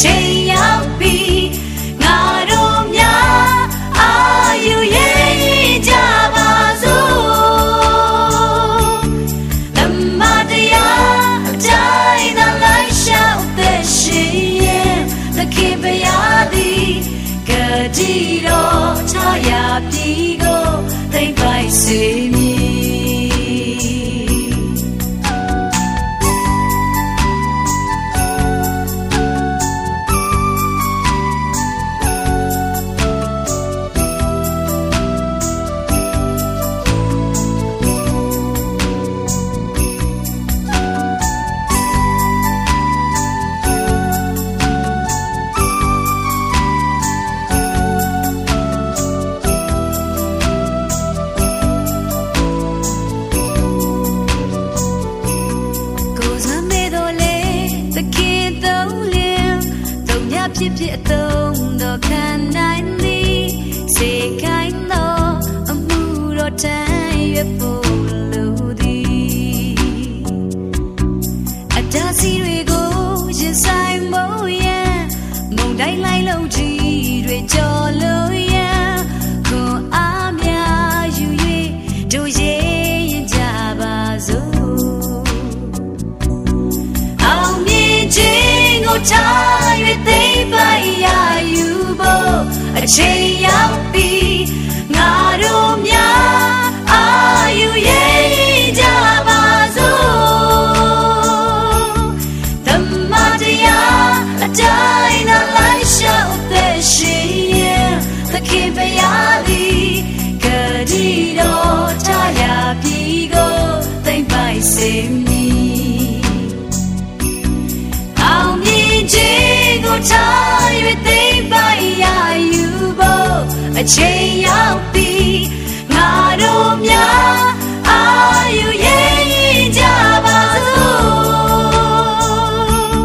ချိန်ရောက်ပြီငါတို့များအာယူရဲ့ကြပါစို့သမတရားအတိုင်းသာလိုက်ရှောက်တဲ့ရှင်ရဲ့သခင်ဘုရားသည်ကတိတော်ချရာပြီကိုသိမ့်ပိုက်စေမြ Llegué အချိန်ရောက်ပြီငါတို့များအာယူရင်ရင်ကြပါစို့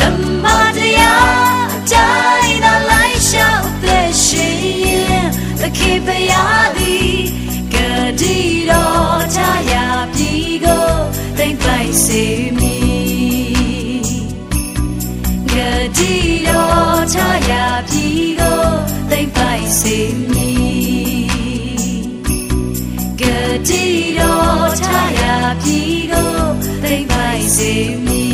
ဓမ္မတရားတိုင်းသာလိုက်လျှောက်သက်ရှင်သခင် Gati ro chaya pi go, they might see me.